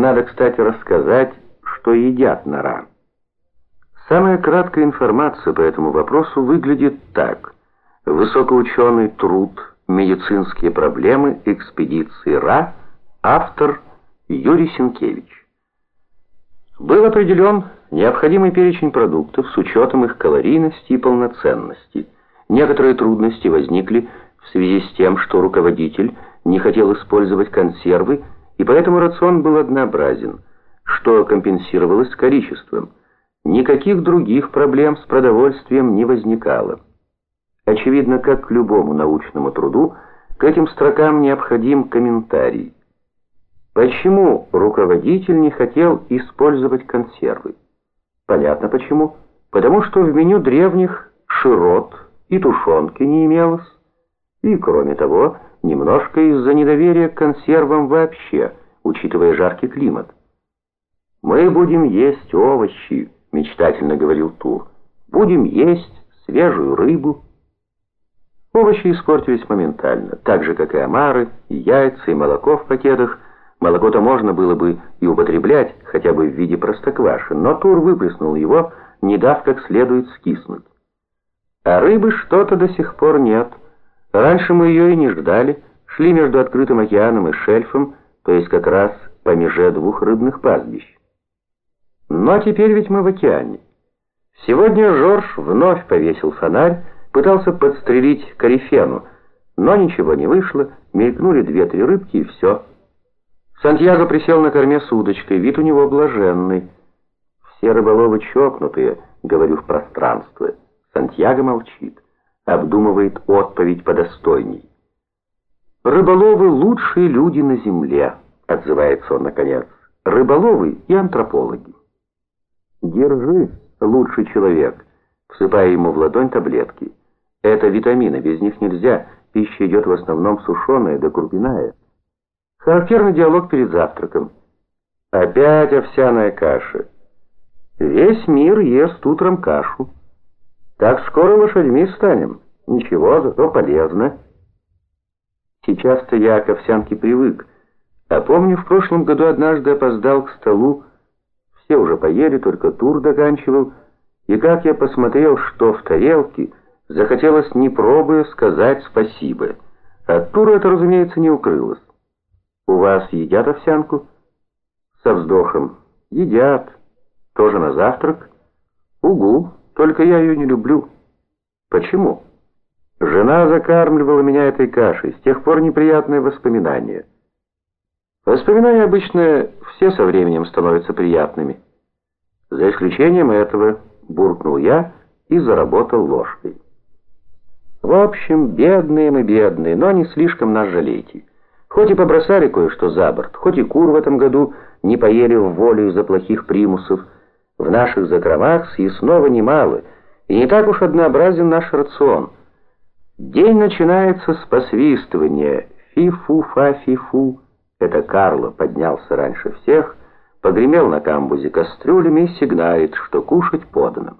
Надо, кстати, рассказать, что едят нора. Самая краткая информация по этому вопросу выглядит так. Высокоученый труд «Медицинские проблемы экспедиции РА», автор Юрий Сенкевич. Был определен необходимый перечень продуктов с учетом их калорийности и полноценности. Некоторые трудности возникли в связи с тем, что руководитель не хотел использовать консервы, и поэтому рацион был однообразен, что компенсировалось количеством. Никаких других проблем с продовольствием не возникало. Очевидно, как к любому научному труду, к этим строкам необходим комментарий. Почему руководитель не хотел использовать консервы? Понятно почему. Потому что в меню древних широт и тушенки не имелось. И, кроме того, немножко из-за недоверия к консервам вообще, учитывая жаркий климат. «Мы будем есть овощи», — мечтательно говорил Тур. «Будем есть свежую рыбу». Овощи испортились моментально, так же, как и омары, и яйца, и молоко в пакетах. Молоко-то можно было бы и употреблять, хотя бы в виде простокваши, но Тур выплеснул его, не дав как следует скиснуть. А рыбы что-то до сих пор нет. Раньше мы ее и не ждали, шли между открытым океаном и шельфом, то есть как раз по меже двух рыбных пастбищ. Но теперь ведь мы в океане. Сегодня Жорж вновь повесил фонарь, пытался подстрелить корифену, но ничего не вышло, мелькнули две-три рыбки и все. Сантьяго присел на корме с удочкой, вид у него блаженный. Все рыболовы чокнутые, говорю в пространство. Сантьяго молчит обдумывает отповедь подостойней. «Рыболовы — лучшие люди на земле», — отзывается он наконец. «Рыболовы и антропологи». «Держи, лучший человек», всыпая ему в ладонь таблетки. «Это витамины, без них нельзя, пища идет в основном сушеная да крупяная». Характерный диалог перед завтраком. «Опять овсяная каша». «Весь мир ест утром кашу». Так скоро лошадьми станем. Ничего, зато полезно. Сейчас-то я к овсянке привык. А помню, в прошлом году однажды опоздал к столу. Все уже поели, только тур доканчивал. И как я посмотрел, что в тарелке, захотелось, не пробуя, сказать спасибо. От тура это, разумеется, не укрылось. У вас едят овсянку? Со вздохом. Едят. Тоже на завтрак? Угу. Только я ее не люблю. Почему? Жена закармливала меня этой кашей, с тех пор неприятные воспоминания. Воспоминания обычно все со временем становятся приятными. За исключением этого, буркнул я и заработал ложкой. В общем, бедные мы бедные, но не слишком нас жалейте. Хоть и побросали кое-что за борт, хоть и кур в этом году не поели в волю из-за плохих примусов, в наших закромах съестного немало, и не так уж однообразен наш рацион. День начинается с посвистывания «фи-фу-фа-фи-фу». Это Карло поднялся раньше всех, погремел на камбузе кастрюлями и сигналит, что кушать подано.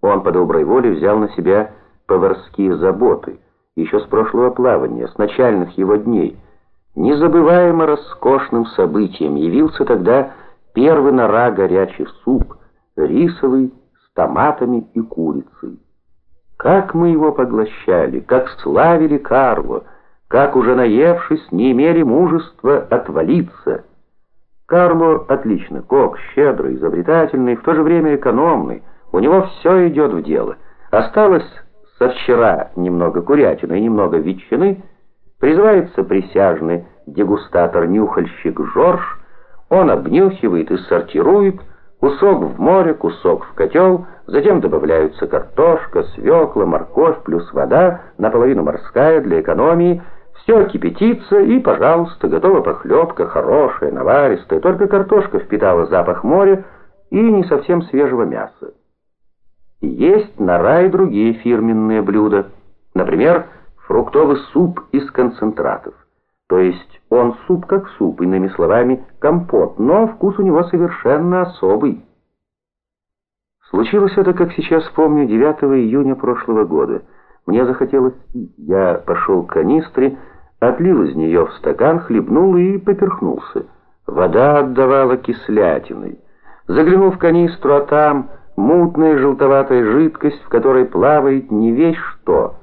Он по доброй воле взял на себя поварские заботы, еще с прошлого плавания, с начальных его дней. Незабываемо роскошным событием явился тогда первый нора горячий суп, рисовый, с томатами и курицей. Как мы его поглощали, как славили Карло, как уже наевшись, не имели мужества отвалиться. Карло отлично, кок, щедрый, изобретательный, в то же время экономный. У него все идет в дело. Осталось со вчера немного курятины и немного ветчины. Призывается присяжный дегустатор-нюхальщик Жорж. Он обнюхивает и сортирует, Кусок в море, кусок в котел, затем добавляются картошка, свекла, морковь плюс вода, наполовину морская для экономии. Все кипятится и, пожалуйста, готова похлебка, хорошая, наваристая, только картошка впитала запах моря и не совсем свежего мяса. Есть нора и другие фирменные блюда, например, фруктовый суп из концентратов. То есть он суп как суп, иными словами, компот, но вкус у него совершенно особый. Случилось это, как сейчас помню, 9 июня прошлого года. Мне захотелось. Я пошел к канистре, отлил из нее в стакан, хлебнул и поперхнулся. Вода отдавала кислятиной. Заглянув в канистру, а там мутная желтоватая жидкость, в которой плавает не весь что —